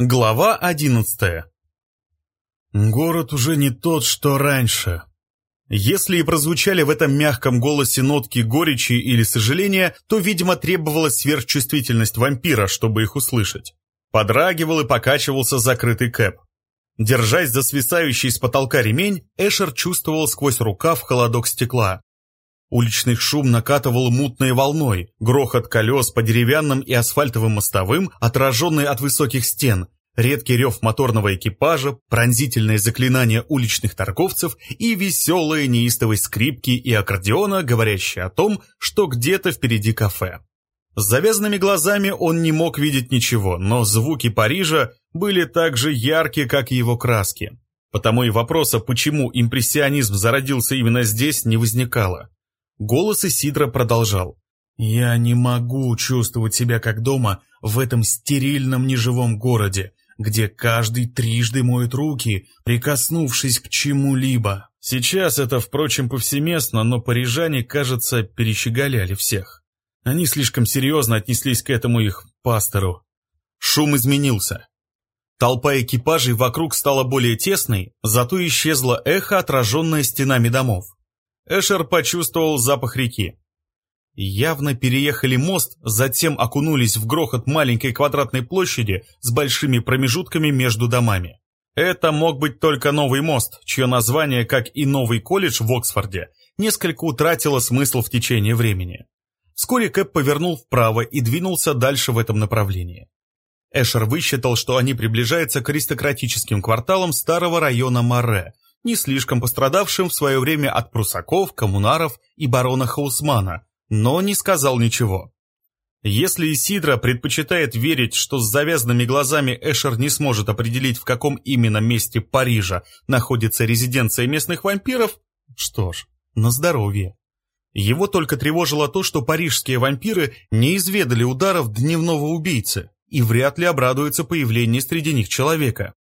Глава одиннадцатая. Город уже не тот, что раньше. Если и прозвучали в этом мягком голосе нотки горечи или сожаления, то, видимо, требовалась сверхчувствительность вампира, чтобы их услышать. Подрагивал и покачивался закрытый кэп. Держась за свисающий с потолка ремень, Эшер чувствовал сквозь рукав холодок стекла. Уличный шум накатывал мутной волной, грохот колес по деревянным и асфальтовым мостовым, отраженный от высоких стен, редкий рев моторного экипажа, пронзительное заклинание уличных торговцев и веселая неистовость скрипки и аккордеона, говорящая о том, что где-то впереди кафе. С завязанными глазами он не мог видеть ничего, но звуки Парижа были так же яркие, как и его краски. Потому и вопроса, почему импрессионизм зародился именно здесь, не возникало. Голос Исидра продолжал. «Я не могу чувствовать себя как дома в этом стерильном неживом городе, где каждый трижды моет руки, прикоснувшись к чему-либо. Сейчас это, впрочем, повсеместно, но парижане, кажется, перещеголяли всех. Они слишком серьезно отнеслись к этому их пастору. Шум изменился. Толпа экипажей вокруг стала более тесной, зато исчезло эхо, отраженное стенами домов. Эшер почувствовал запах реки. Явно переехали мост, затем окунулись в грохот маленькой квадратной площади с большими промежутками между домами. Это мог быть только новый мост, чье название, как и новый колледж в Оксфорде, несколько утратило смысл в течение времени. Вскоре Кэп повернул вправо и двинулся дальше в этом направлении. Эшер высчитал, что они приближаются к аристократическим кварталам старого района Море, не слишком пострадавшим в свое время от прусаков, коммунаров и барона Хаусмана, но не сказал ничего. Если Исидра предпочитает верить, что с завязанными глазами Эшер не сможет определить, в каком именно месте Парижа находится резиденция местных вампиров, что ж, на здоровье. Его только тревожило то, что парижские вампиры не изведали ударов дневного убийцы и вряд ли обрадуются появлению среди них человека.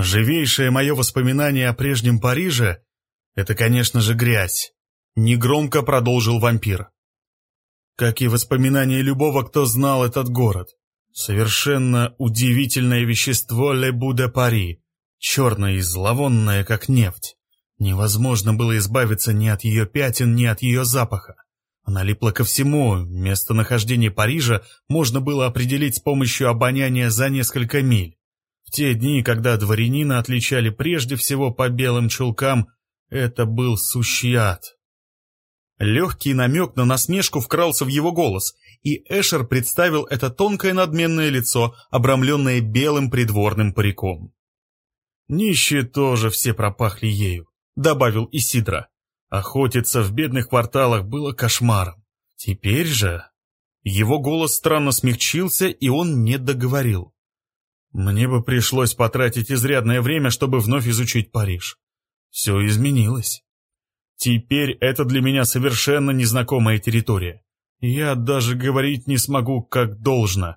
Живейшее мое воспоминание о прежнем Париже — это, конечно же, грязь. Негромко продолжил вампир. Как и воспоминания любого, кто знал этот город. Совершенно удивительное вещество Ле Буде Пари, черное и зловонное, как нефть. Невозможно было избавиться ни от ее пятен, ни от ее запаха. Она липла ко всему, местонахождение Парижа можно было определить с помощью обоняния за несколько миль. В те дни, когда дворянина отличали прежде всего по белым чулкам, это был сущий ад. Легкий намек на насмешку вкрался в его голос, и Эшер представил это тонкое надменное лицо, обрамленное белым придворным париком. «Нищие тоже все пропахли ею», — добавил Исидра. «Охотиться в бедных кварталах было кошмаром. Теперь же...» Его голос странно смягчился, и он не договорил. Мне бы пришлось потратить изрядное время, чтобы вновь изучить Париж. Все изменилось. Теперь это для меня совершенно незнакомая территория. Я даже говорить не смогу как должно.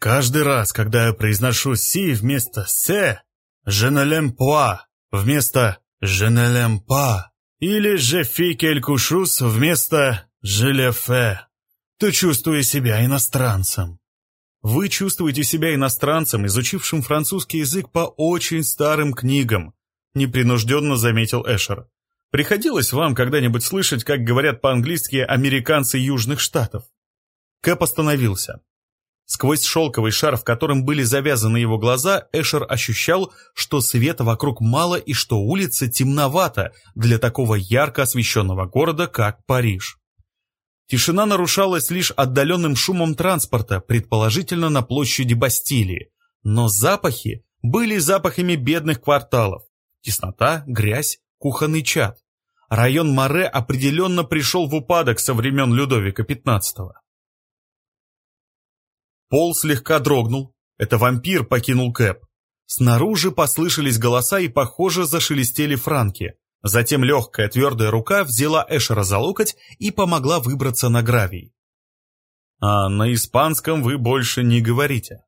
Каждый раз, когда я произношу «си» вместо «се», «je ne l'aime pas» вместо «je ne l'aime pas» или «je fais quelque chose» вместо «je le fais», то чувствую себя иностранцем. Вы чувствуете себя иностранцем, изучившим французский язык по очень старым книгам, непринужденно заметил Эшер. Приходилось вам когда-нибудь слышать, как говорят по-английски американцы Южных Штатов? Кэп остановился. Сквозь шелковый шар, в котором были завязаны его глаза, Эшер ощущал, что света вокруг мало и что улица темновата для такого ярко освещенного города, как Париж. Тишина нарушалась лишь отдаленным шумом транспорта, предположительно на площади Бастилии. Но запахи были запахами бедных кварталов. Теснота, грязь, кухонный чад. Район Море определенно пришел в упадок со времен Людовика XV. Пол слегка дрогнул. Это вампир покинул Кэп. Снаружи послышались голоса и, похоже, зашелестели франки. Затем легкая твердая рука взяла Эшера за локоть и помогла выбраться на гравий. «А на испанском вы больше не говорите».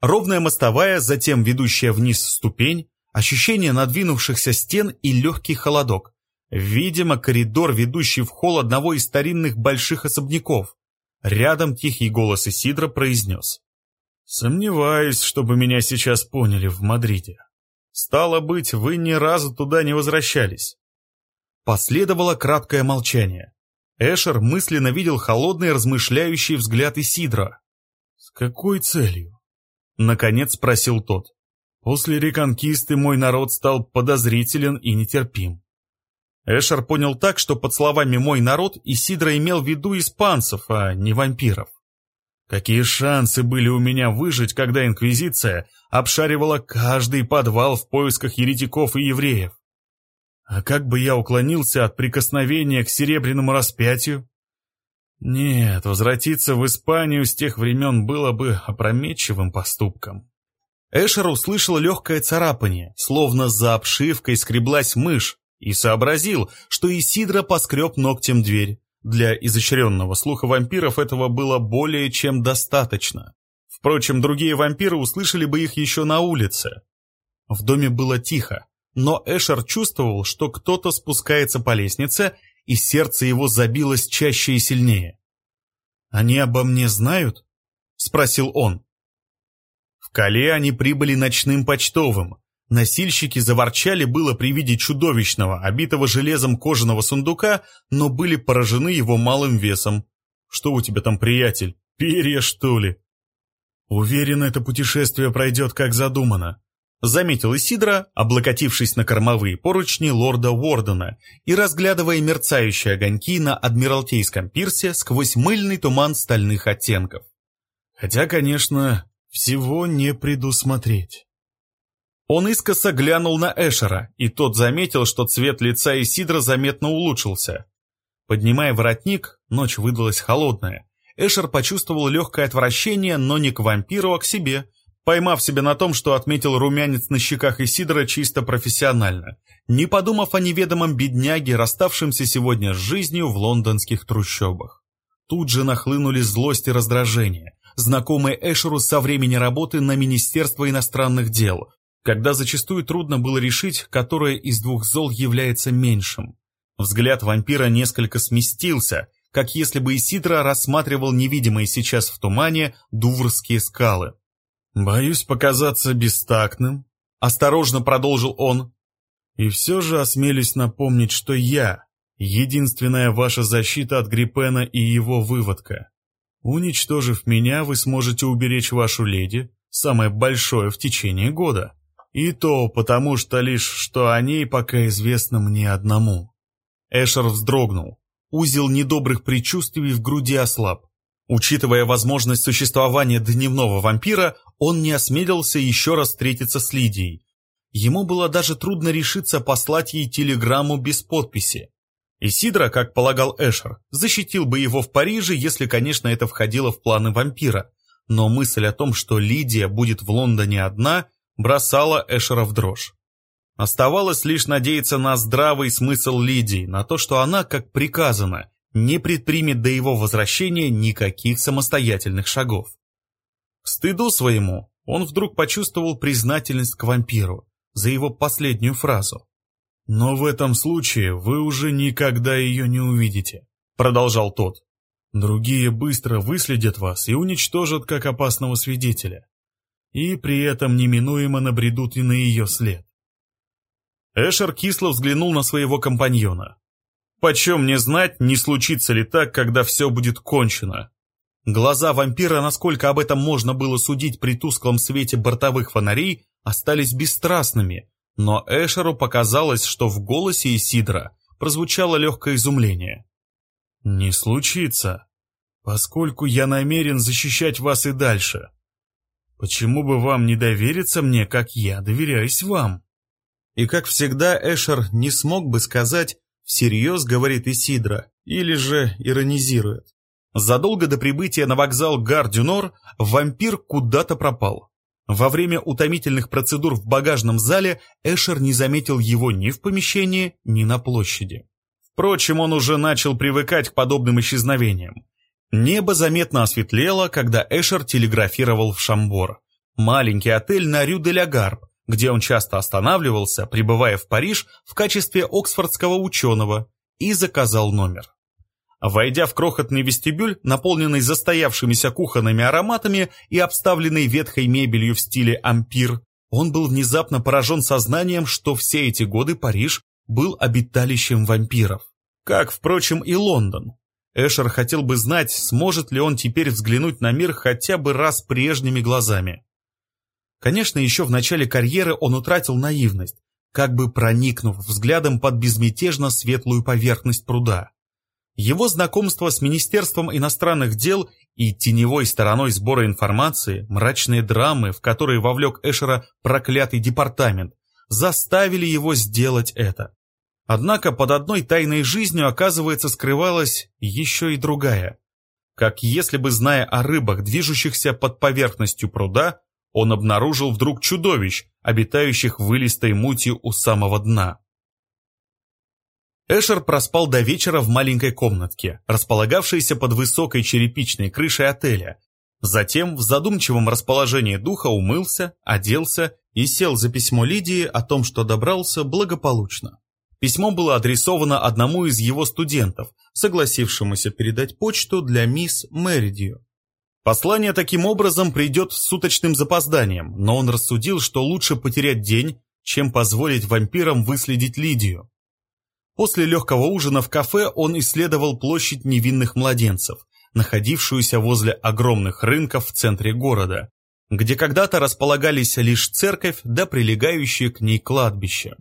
Ровная мостовая, затем ведущая вниз ступень, ощущение надвинувшихся стен и легкий холодок. Видимо, коридор, ведущий в холл одного из старинных больших особняков. Рядом тихий голос Исидра произнес. Сомневаюсь, чтобы меня сейчас поняли в Мадриде. Стало быть, вы ни разу туда не возвращались. Последовало краткое молчание. Эшер мысленно видел холодный размышляющий взгляд Исидра. «С какой целью?» — наконец спросил тот. «После реконкисты мой народ стал подозрителен и нетерпим. Эшер понял так, что под словами «мой народ» Исидро имел в виду испанцев, а не вампиров. Какие шансы были у меня выжить, когда Инквизиция обшаривала каждый подвал в поисках еретиков и евреев? А как бы я уклонился от прикосновения к серебряному распятию? Нет, возвратиться в Испанию с тех времен было бы опрометчивым поступком. Эшер услышал легкое царапание, словно за обшивкой скреблась мышь, и сообразил, что Исидро поскреб ногтем дверь. Для изощренного слуха вампиров этого было более чем достаточно. Впрочем, другие вампиры услышали бы их еще на улице. В доме было тихо, но Эшер чувствовал, что кто-то спускается по лестнице, и сердце его забилось чаще и сильнее. «Они обо мне знают?» — спросил он. В Кале они прибыли ночным почтовым, Носильщики заворчали было при виде чудовищного, обитого железом кожаного сундука, но были поражены его малым весом. «Что у тебя там, приятель? Перья, что ли?» «Уверен, это путешествие пройдет как задумано», — заметил Исидра, облокотившись на кормовые поручни лорда Уордена и разглядывая мерцающие огоньки на Адмиралтейском пирсе сквозь мыльный туман стальных оттенков. «Хотя, конечно, всего не предусмотреть». Он искоса глянул на Эшера, и тот заметил, что цвет лица Исидра заметно улучшился. Поднимая воротник, ночь выдалась холодная. Эшер почувствовал легкое отвращение, но не к вампиру, а к себе, поймав себя на том, что отметил румянец на щеках Исидра чисто профессионально, не подумав о неведомом бедняге, расставшемся сегодня с жизнью в лондонских трущобах. Тут же нахлынули злость и раздражение, знакомые Эшеру со времени работы на Министерство иностранных дел, когда зачастую трудно было решить, которое из двух зол является меньшим. Взгляд вампира несколько сместился, как если бы Исидра рассматривал невидимые сейчас в тумане дуврские скалы. «Боюсь показаться бестактным», — осторожно продолжил он. «И все же осмелюсь напомнить, что я — единственная ваша защита от Гриппена и его выводка. Уничтожив меня, вы сможете уберечь вашу леди, самое большое в течение года». И то потому, что лишь что о ней пока известно мне одному. Эшер вздрогнул. Узел недобрых предчувствий в груди ослаб. Учитывая возможность существования дневного вампира, он не осмелился еще раз встретиться с Лидией. Ему было даже трудно решиться послать ей телеграмму без подписи. Исидра, как полагал Эшер, защитил бы его в Париже, если, конечно, это входило в планы вампира. Но мысль о том, что Лидия будет в Лондоне одна, бросала Эшера в дрожь. Оставалось лишь надеяться на здравый смысл Лидии, на то, что она, как приказано, не предпримет до его возвращения никаких самостоятельных шагов. К стыду своему он вдруг почувствовал признательность к вампиру за его последнюю фразу. «Но в этом случае вы уже никогда ее не увидите», — продолжал тот. «Другие быстро выследят вас и уничтожат как опасного свидетеля и при этом неминуемо набредут и на ее след. Эшер кисло взглянул на своего компаньона. «Почем мне знать, не случится ли так, когда все будет кончено?» Глаза вампира, насколько об этом можно было судить при тусклом свете бортовых фонарей, остались бесстрастными, но Эшеру показалось, что в голосе Исидра прозвучало легкое изумление. «Не случится, поскольку я намерен защищать вас и дальше. Почему бы вам не довериться мне, как я доверяюсь вам? И как всегда Эшер не смог бы сказать «всерьез», говорит Исидра, или же иронизирует. Задолго до прибытия на вокзал Гар-Дюнор вампир куда-то пропал. Во время утомительных процедур в багажном зале Эшер не заметил его ни в помещении, ни на площади. Впрочем, он уже начал привыкать к подобным исчезновениям. Небо заметно осветлело, когда Эшер телеграфировал в Шамбор. Маленький отель на Рю-де-ля-Гарб, где он часто останавливался, прибывая в Париж в качестве оксфордского ученого, и заказал номер. Войдя в крохотный вестибюль, наполненный застоявшимися кухонными ароматами и обставленный ветхой мебелью в стиле ампир, он был внезапно поражен сознанием, что все эти годы Париж был обиталищем вампиров. Как, впрочем, и Лондон. Эшер хотел бы знать, сможет ли он теперь взглянуть на мир хотя бы раз прежними глазами. Конечно, еще в начале карьеры он утратил наивность, как бы проникнув взглядом под безмятежно светлую поверхность пруда. Его знакомство с Министерством иностранных дел и теневой стороной сбора информации, мрачные драмы, в которые вовлек Эшера проклятый департамент, заставили его сделать это. Однако под одной тайной жизнью, оказывается, скрывалась еще и другая. Как если бы, зная о рыбах, движущихся под поверхностью пруда, он обнаружил вдруг чудовищ, обитающих в вылистой мути у самого дна. Эшер проспал до вечера в маленькой комнатке, располагавшейся под высокой черепичной крышей отеля. Затем в задумчивом расположении духа умылся, оделся и сел за письмо Лидии о том, что добрался благополучно. Письмо было адресовано одному из его студентов, согласившемуся передать почту для мисс Мэридью. Послание таким образом придет с суточным запозданием, но он рассудил, что лучше потерять день, чем позволить вампирам выследить Лидию. После легкого ужина в кафе он исследовал площадь невинных младенцев, находившуюся возле огромных рынков в центре города, где когда-то располагались лишь церковь да прилегающее к ней кладбище.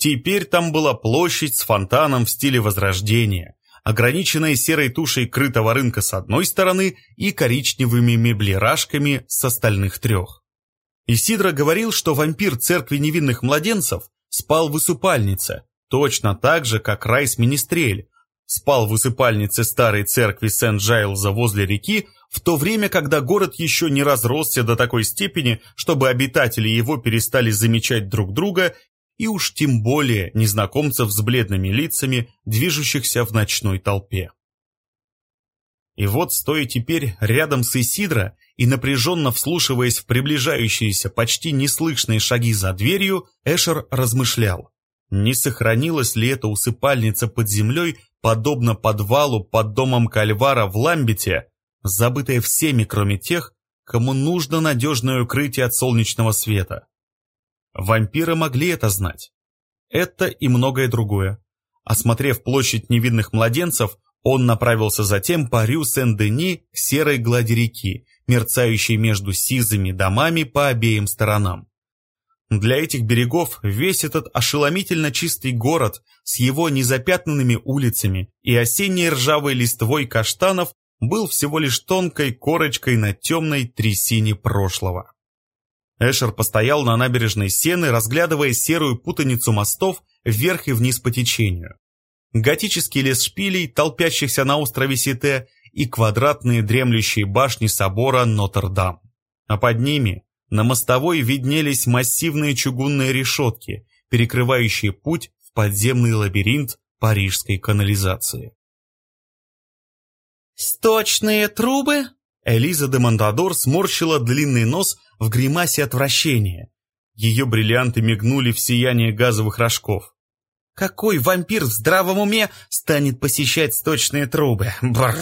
Теперь там была площадь с фонтаном в стиле Возрождения, ограниченная серой тушей крытого рынка с одной стороны и коричневыми меблирашками с остальных трех. Исидро говорил, что вампир церкви невинных младенцев спал в усыпальнице, Точно так же, как Райс Министрель спал в усыпальнице старой церкви Сент-Джайлза возле реки, в то время, когда город еще не разросся до такой степени, чтобы обитатели его перестали замечать друг друга и уж тем более незнакомцев с бледными лицами, движущихся в ночной толпе. И вот, стоя теперь рядом с Исидро и напряженно вслушиваясь в приближающиеся почти неслышные шаги за дверью, Эшер размышлял. Не сохранилась ли эта усыпальница под землей, подобно подвалу под домом Кальвара в Ламбете, забытая всеми, кроме тех, кому нужно надежное укрытие от солнечного света? Вампиры могли это знать. Это и многое другое. Осмотрев площадь невинных младенцев, он направился затем по Рю Сен-Дени к серой глади реки, мерцающей между сизыми домами по обеим сторонам. Для этих берегов весь этот ошеломительно чистый город с его незапятнанными улицами и осенней ржавой листвой каштанов был всего лишь тонкой корочкой на темной трясине прошлого. Эшер постоял на набережной Сены, разглядывая серую путаницу мостов вверх и вниз по течению. Готический лес шпилей, толпящихся на острове Сите, и квадратные дремлющие башни собора Нотр-Дам. А под ними на мостовой виднелись массивные чугунные решетки, перекрывающие путь в подземный лабиринт парижской канализации. «Сточные трубы?» Элиза де Монтадор сморщила длинный нос в гримасе отвращения. Ее бриллианты мигнули в сияние газовых рожков. «Какой вампир в здравом уме станет посещать сточные трубы? Бррр!»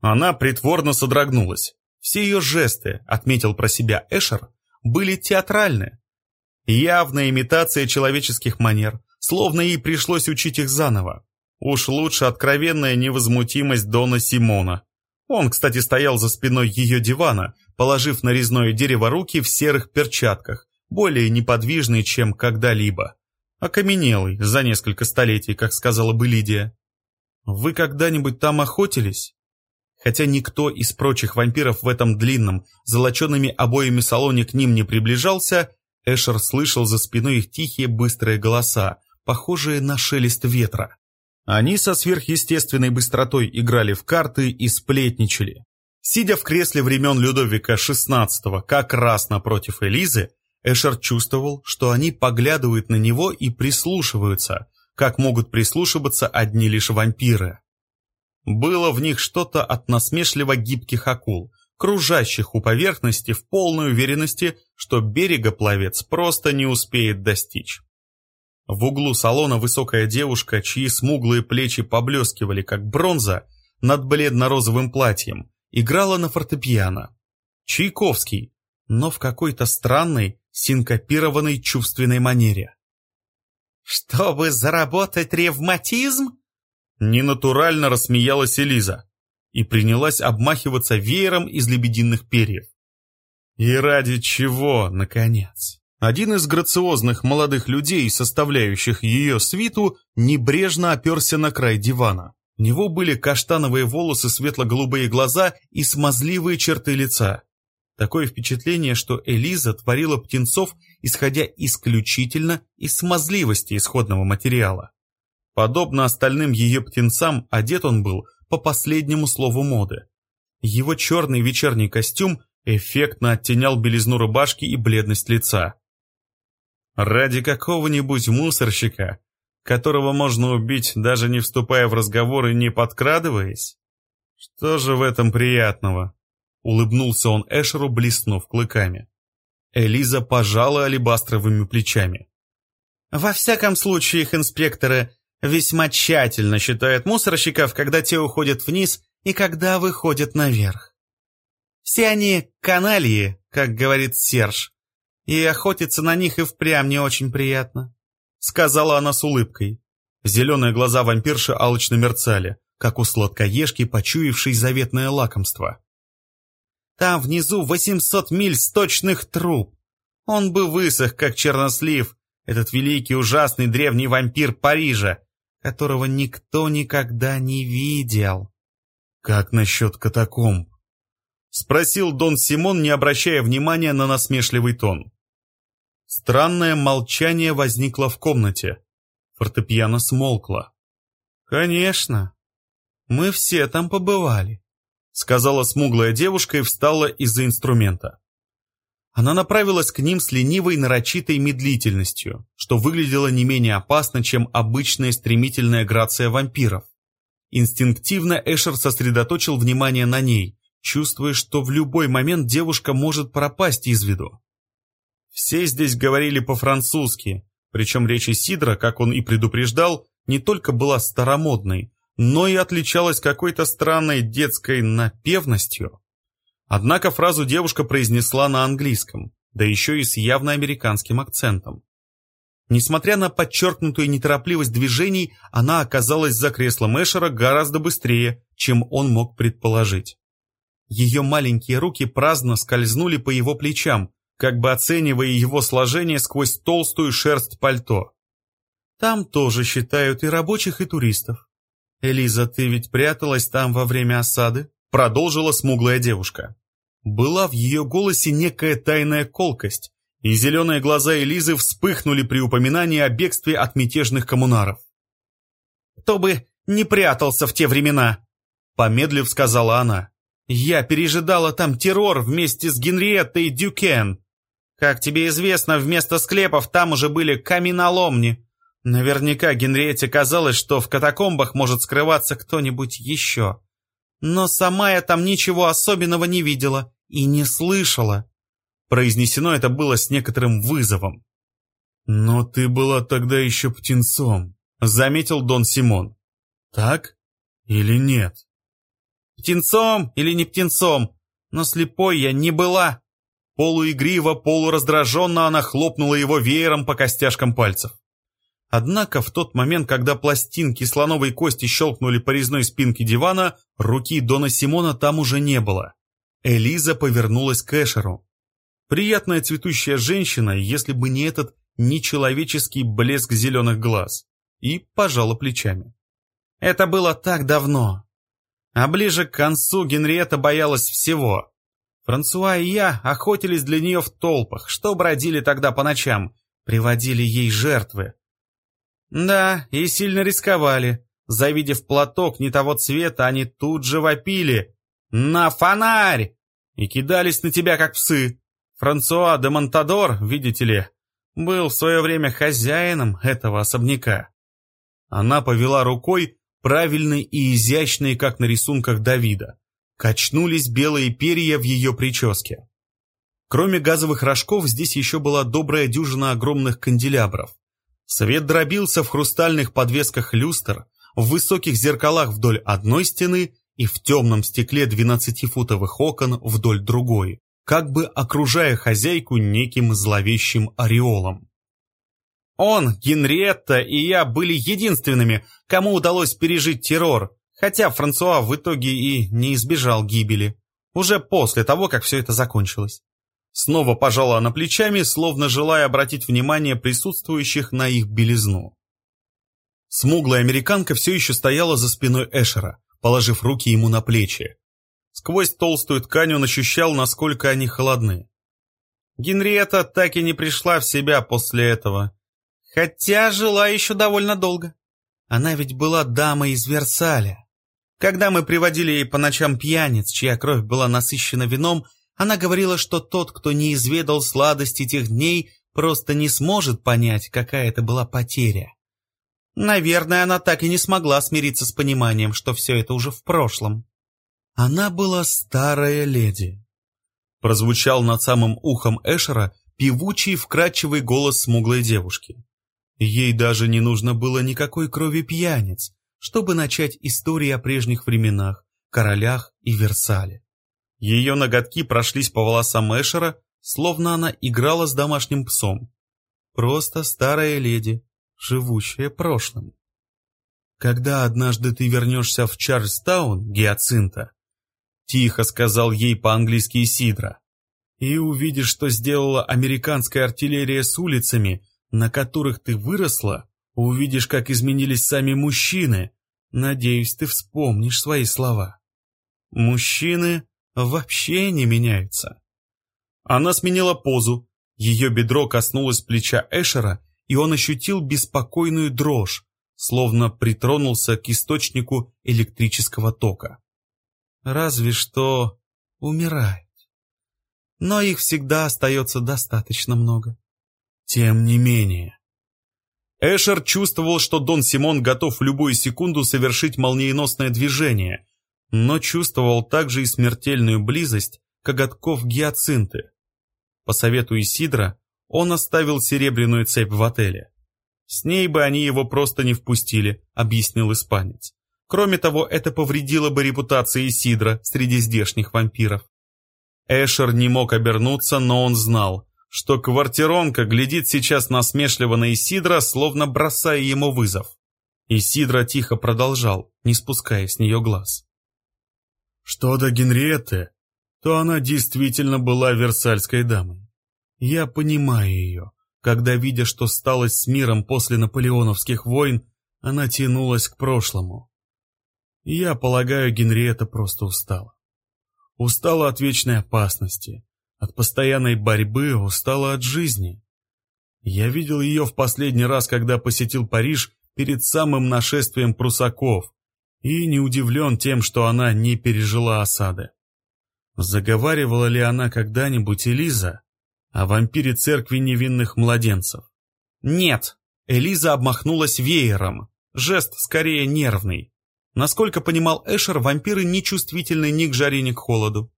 Она притворно содрогнулась. Все ее жесты, отметил про себя Эшер, были театральны. Явная имитация человеческих манер, словно ей пришлось учить их заново. Уж лучше откровенная невозмутимость Дона Симона. Он, кстати, стоял за спиной ее дивана, положив на резное дерево руки в серых перчатках, более неподвижный, чем когда-либо. Окаменелый за несколько столетий, как сказала бы Лидия. «Вы когда-нибудь там охотились?» Хотя никто из прочих вампиров в этом длинном, золочеными обоями салоне к ним не приближался, Эшер слышал за спиной их тихие быстрые голоса, похожие на шелест ветра. Они со сверхъестественной быстротой играли в карты и сплетничали. Сидя в кресле времен Людовика XVI как раз напротив Элизы, Эшер чувствовал, что они поглядывают на него и прислушиваются, как могут прислушиваться одни лишь вампиры. Было в них что-то от насмешливо гибких акул, кружащих у поверхности в полной уверенности, что берега пловец просто не успеет достичь. В углу салона высокая девушка, чьи смуглые плечи поблескивали, как бронза, над бледно-розовым платьем, играла на фортепиано. Чайковский, но в какой-то странной, синкопированной чувственной манере. «Чтобы заработать ревматизм?» Ненатурально рассмеялась Элиза и принялась обмахиваться веером из лебединых перьев. И ради чего, наконец? Один из грациозных молодых людей, составляющих ее свиту, небрежно оперся на край дивана. У него были каштановые волосы, светло-голубые глаза и смазливые черты лица. Такое впечатление, что Элиза творила птенцов, исходя исключительно из смазливости исходного материала. Подобно остальным ее птенцам, одет он был по последнему слову моды. Его черный вечерний костюм эффектно оттенял белизну рубашки и бледность лица. Ради какого-нибудь мусорщика, которого можно убить, даже не вступая в разговор и не подкрадываясь? Что же в этом приятного? Улыбнулся он Эшеру, блеснув клыками. Элиза пожала алебастровыми плечами. Во всяком случае, их инспекторы весьма тщательно считают мусорщиков, когда те уходят вниз и когда выходят наверх. Все они канальи, как говорит Серж, и охотиться на них и впрямь не очень приятно», — сказала она с улыбкой. Зеленые глаза вампирши алчно мерцали, как у сладкоежки, почуявшей заветное лакомство. «Там внизу восемьсот миль сточных труб. Он бы высох, как чернослив, этот великий ужасный древний вампир Парижа, которого никто никогда не видел». «Как насчет катакомб?» — спросил Дон Симон, не обращая внимания на насмешливый тон. Странное молчание возникло в комнате. Фортепиано смолкло. «Конечно. Мы все там побывали», — сказала смуглая девушка и встала из-за инструмента. Она направилась к ним с ленивой нарочитой медлительностью, что выглядело не менее опасно, чем обычная стремительная грация вампиров. Инстинктивно Эшер сосредоточил внимание на ней, чувствуя, что в любой момент девушка может пропасть из виду. Все здесь говорили по-французски, причем речь Сидра, как он и предупреждал, не только была старомодной, но и отличалась какой-то странной детской напевностью. Однако фразу девушка произнесла на английском, да еще и с явно американским акцентом. Несмотря на подчеркнутую неторопливость движений, она оказалась за креслом Эшера гораздо быстрее, чем он мог предположить. Ее маленькие руки праздно скользнули по его плечам, как бы оценивая его сложение сквозь толстую шерсть пальто. Там тоже считают и рабочих, и туристов. «Элиза, ты ведь пряталась там во время осады?» Продолжила смуглая девушка. Была в ее голосе некая тайная колкость, и зеленые глаза Элизы вспыхнули при упоминании о бегстве от мятежных коммунаров. «Кто бы не прятался в те времена!» Помедлив сказала она. Я пережидала там террор вместе с Генриеттой и Дюкен. Как тебе известно, вместо склепов там уже были каменоломни. Наверняка Генриетте казалось, что в катакомбах может скрываться кто-нибудь еще. Но сама я там ничего особенного не видела и не слышала. Произнесено это было с некоторым вызовом. «Но ты была тогда еще птенцом», — заметил Дон Симон. «Так или нет?» Птенцом или не птенцом, но слепой я не была. Полуигриво, полураздраженно она хлопнула его веером по костяшкам пальцев. Однако в тот момент, когда пластинки слоновой кости щелкнули по резной спинке дивана, руки Дона Симона там уже не было. Элиза повернулась к Эшеру. Приятная цветущая женщина, если бы не этот нечеловеческий блеск зеленых глаз. И пожала плечами. Это было так давно. А ближе к концу Генриетта боялась всего. Франсуа и я охотились для нее в толпах, что бродили тогда по ночам, приводили ей жертвы. Да, и сильно рисковали. Завидев платок не того цвета, они тут же вопили «На фонарь!» и кидались на тебя, как псы. Франсуа де Монтадор, видите ли, был в свое время хозяином этого особняка. Она повела рукой, правильной и изящной, как на рисунках Давида. Качнулись белые перья в ее прическе. Кроме газовых рожков, здесь еще была добрая дюжина огромных канделябров. Свет дробился в хрустальных подвесках люстр, в высоких зеркалах вдоль одной стены и в темном стекле двенадцатифутовых окон вдоль другой, как бы окружая хозяйку неким зловещим ореолом. Он, Генриетта и я были единственными, кому удалось пережить террор, хотя Франсуа в итоге и не избежал гибели. Уже после того, как все это закончилось. Снова пожала она плечами, словно желая обратить внимание присутствующих на их белизну. Смуглая американка все еще стояла за спиной Эшера, положив руки ему на плечи. Сквозь толстую ткань он ощущал, насколько они холодны. Генриетта так и не пришла в себя после этого, Хотя жила еще довольно долго. Она ведь была дамой из Версаля. Когда мы приводили ей по ночам пьяниц, чья кровь была насыщена вином, она говорила, что тот, кто не изведал сладости тех дней, просто не сможет понять, какая это была потеря. Наверное, она так и не смогла смириться с пониманием, что все это уже в прошлом. Она была старая леди. Прозвучал над самым ухом Эшера певучий вкрадчивый голос смуглой девушки. Ей даже не нужно было никакой крови пьяниц, чтобы начать истории о прежних временах, королях и Версале. Ее ноготки прошлись по волосам Эшера, словно она играла с домашним псом. Просто старая леди, живущая прошлым. «Когда однажды ты вернешься в Чарльстаун, Гиацинта», — тихо сказал ей по-английски Сидра, «и увидишь, что сделала американская артиллерия с улицами, на которых ты выросла, увидишь, как изменились сами мужчины. Надеюсь, ты вспомнишь свои слова. Мужчины вообще не меняются. Она сменила позу, ее бедро коснулось плеча Эшера, и он ощутил беспокойную дрожь, словно притронулся к источнику электрического тока. Разве что умирает. Но их всегда остается достаточно много. Тем не менее. Эшер чувствовал, что Дон Симон готов в любую секунду совершить молниеносное движение, но чувствовал также и смертельную близость коготков гиацинты. По совету Исидра он оставил серебряную цепь в отеле. С ней бы они его просто не впустили, объяснил испанец. Кроме того, это повредило бы репутации Исидра среди здешних вампиров. Эшер не мог обернуться, но он знал, что квартиронка глядит сейчас насмешливо на Исидра, словно бросая ему вызов. Исидра тихо продолжал, не спуская с нее глаз. Что до Генриетты, то она действительно была версальской дамой. Я понимаю ее, когда, видя, что стало с миром после наполеоновских войн, она тянулась к прошлому. Я полагаю, Генриетта просто устала. Устала от вечной опасности, от постоянной борьбы устала от жизни. Я видел ее в последний раз, когда посетил Париж перед самым нашествием прусаков, и не удивлен тем, что она не пережила осады. Заговаривала ли она когда-нибудь Элиза о вампире церкви невинных младенцев? Нет, Элиза обмахнулась веером, жест скорее нервный. Насколько понимал Эшер, вампиры не чувствительны ни к жаре, ни к холоду.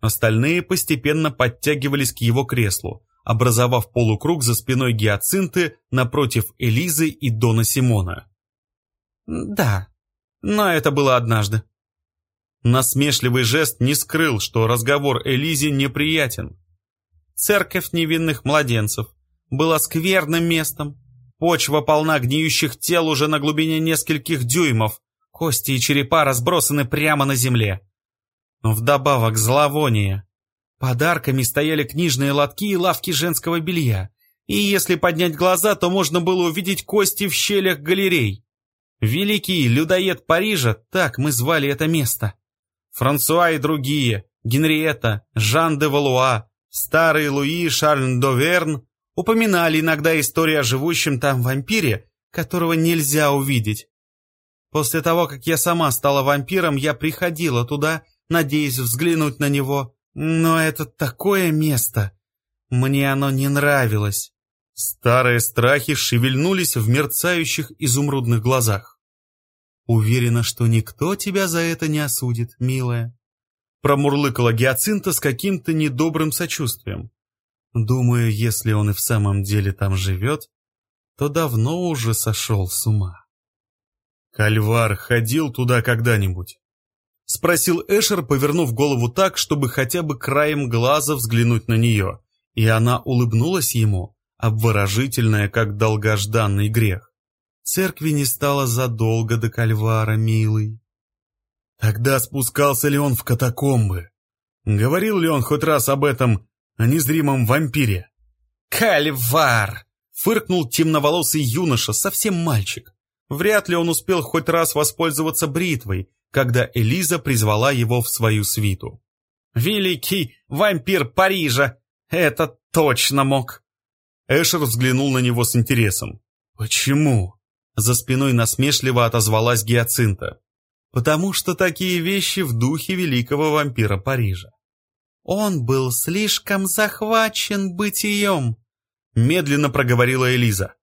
Остальные постепенно подтягивались к его креслу, образовав полукруг за спиной гиацинты напротив Элизы и Дона Симона. «Да, но это было однажды». Насмешливый жест не скрыл, что разговор Элизе неприятен. Церковь невинных младенцев была скверным местом. Почва полна гниющих тел уже на глубине нескольких дюймов. Кости и черепа разбросаны прямо на земле. Вдобавок зловоние. Подарками стояли книжные лотки и лавки женского белья. И если поднять глаза, то можно было увидеть кости в щелях галерей. Великий людоед Парижа, так мы звали это место. Франсуа и другие, Генриетта, Жан де Валуа, старый Луи Шарль Доверн упоминали иногда историю о живущем там вампире, которого нельзя увидеть. После того, как я сама стала вампиром, я приходила туда надеясь взглянуть на него, но это такое место. Мне оно не нравилось. Старые страхи шевельнулись в мерцающих изумрудных глазах. Уверена, что никто тебя за это не осудит, милая. Промурлыкала Гиацинта с каким-то недобрым сочувствием. Думаю, если он и в самом деле там живет, то давно уже сошел с ума. Кальвар ходил туда когда-нибудь? Спросил Эшер, повернув голову так, чтобы хотя бы краем глаза взглянуть на нее. И она улыбнулась ему, обворожительная, как долгожданный грех. Церкви не стало задолго до Кальвара, милый. Тогда спускался ли он в катакомбы? Говорил ли он хоть раз об этом, о незримом вампире? «Кальвар!» — фыркнул темноволосый юноша, совсем мальчик. Вряд ли он успел хоть раз воспользоваться бритвой, когда Элиза призвала его в свою свиту. «Великий вампир Парижа! Это точно мог!» Эшер взглянул на него с интересом. «Почему?» За спиной насмешливо отозвалась Гиацинта. «Потому что такие вещи в духе великого вампира Парижа». «Он был слишком захвачен бытием», — медленно проговорила Элиза.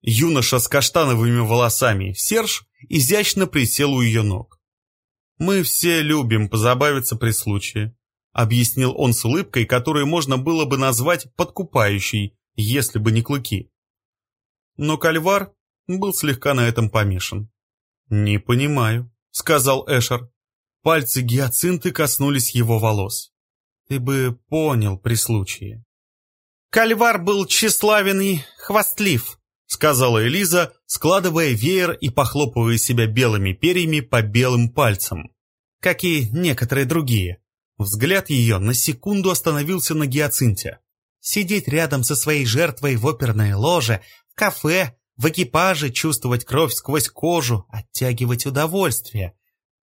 Юноша с каштановыми волосами, Серж, изящно присел у ее ног. «Мы все любим позабавиться при случае», — объяснил он с улыбкой, которую можно было бы назвать подкупающей, если бы не клыки. Но Кальвар был слегка на этом помешан. «Не понимаю», — сказал Эшер. Пальцы гиацинты коснулись его волос. «Ты бы понял при случае». «Кальвар был тщеславен и хвастлив», — сказала Элиза, складывая веер и похлопывая себя белыми перьями по белым пальцам. Как и некоторые другие. Взгляд ее на секунду остановился на гиацинте. Сидеть рядом со своей жертвой в оперной ложе, в кафе, в экипаже, чувствовать кровь сквозь кожу, оттягивать удовольствие.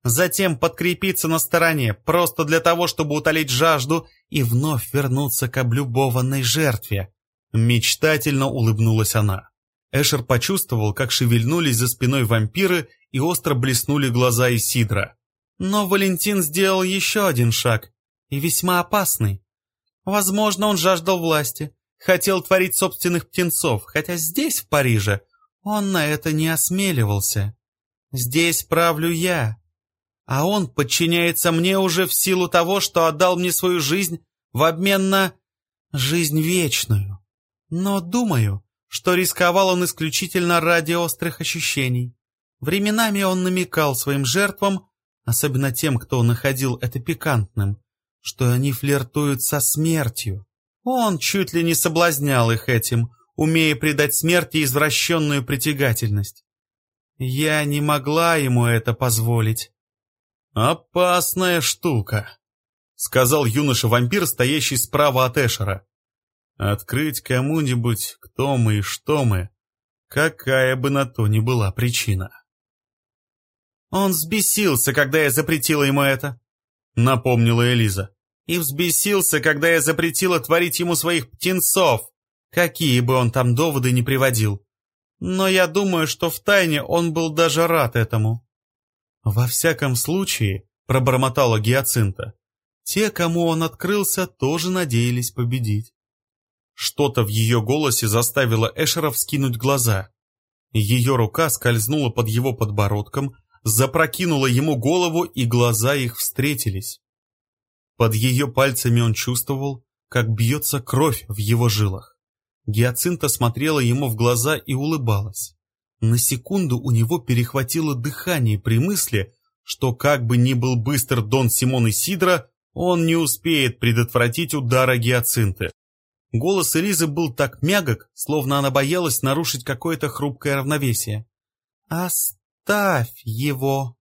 Затем подкрепиться на стороне, просто для того, чтобы утолить жажду и вновь вернуться к облюбованной жертве. Мечтательно улыбнулась она. Эшер почувствовал, как шевельнулись за спиной вампиры и остро блеснули глаза Исидра. Но Валентин сделал еще один шаг, и весьма опасный. Возможно, он жаждал власти, хотел творить собственных птенцов, хотя здесь, в Париже, он на это не осмеливался. Здесь правлю я, а он подчиняется мне уже в силу того, что отдал мне свою жизнь в обмен на жизнь вечную. Но думаю, что рисковал он исключительно ради острых ощущений. Временами он намекал своим жертвам, особенно тем, кто находил это пикантным, что они флиртуют со смертью. Он чуть ли не соблазнял их этим, умея придать смерти извращенную притягательность. Я не могла ему это позволить. «Опасная штука», — сказал юноша-вампир, стоящий справа от Эшера. «Открыть кому-нибудь, кто мы и что мы, какая бы на то ни была причина». «Он взбесился, когда я запретила ему это», — напомнила Элиза и взбесился, когда я запретила творить ему своих птенцов, какие бы он там доводы ни приводил. Но я думаю, что втайне он был даже рад этому. Во всяком случае, пробормотала Гиацинта, те, кому он открылся, тоже надеялись победить. Что-то в ее голосе заставило Эшера вскинуть глаза. Ее рука скользнула под его подбородком, запрокинула ему голову, и глаза их встретились. Под ее пальцами он чувствовал, как бьется кровь в его жилах. Гиацинта смотрела ему в глаза и улыбалась. На секунду у него перехватило дыхание при мысли, что как бы ни был быстр Дон Симон Исидро, он не успеет предотвратить удара Гиацинты. Голос Элизы был так мягок, словно она боялась нарушить какое-то хрупкое равновесие. «Оставь его!»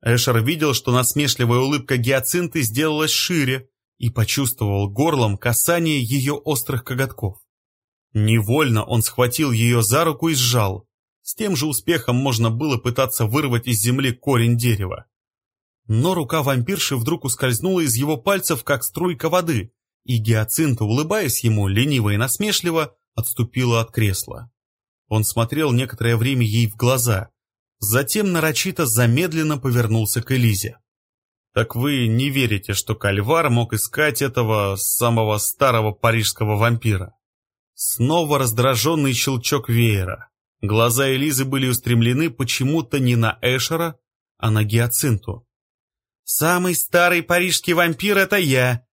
Эшер видел, что насмешливая улыбка гиацинты сделалась шире и почувствовал горлом касание ее острых коготков. Невольно он схватил ее за руку и сжал. С тем же успехом можно было пытаться вырвать из земли корень дерева. Но рука вампирши вдруг ускользнула из его пальцев, как струйка воды, и гиацинта, улыбаясь ему лениво и насмешливо, отступила от кресла. Он смотрел некоторое время ей в глаза, Затем нарочито замедленно повернулся к Элизе. «Так вы не верите, что Кальвар мог искать этого самого старого парижского вампира?» Снова раздраженный щелчок веера. Глаза Элизы были устремлены почему-то не на Эшера, а на Гиацинту. «Самый старый парижский вампир — это я!»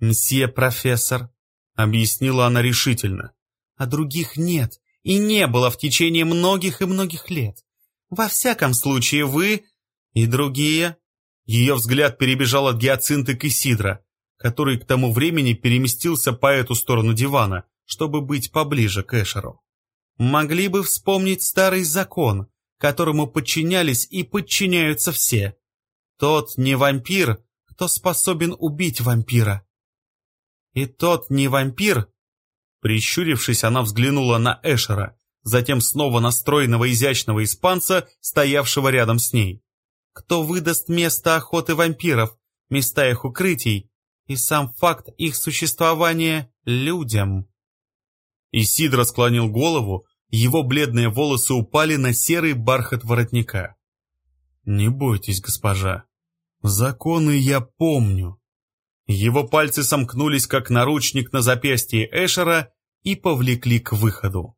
«Мсье профессор», — объяснила она решительно. «А других нет и не было в течение многих и многих лет. Во всяком случае, вы и другие. Ее взгляд перебежал от гиацинты к Исидро, который к тому времени переместился по эту сторону дивана, чтобы быть поближе к Эшеру. Могли бы вспомнить старый закон, которому подчинялись и подчиняются все. Тот не вампир, кто способен убить вампира. И тот не вампир... Прищурившись, она взглянула на Эшера, затем снова на стройного изящного испанца, стоявшего рядом с ней. Кто выдаст место охоты вампиров, места их укрытий и сам факт их существования людям? Исидро склонил голову, его бледные волосы упали на серый бархат воротника. «Не бойтесь, госпожа. Законы я помню». Его пальцы сомкнулись, как наручник на запястье Эшера, и повлекли к выходу.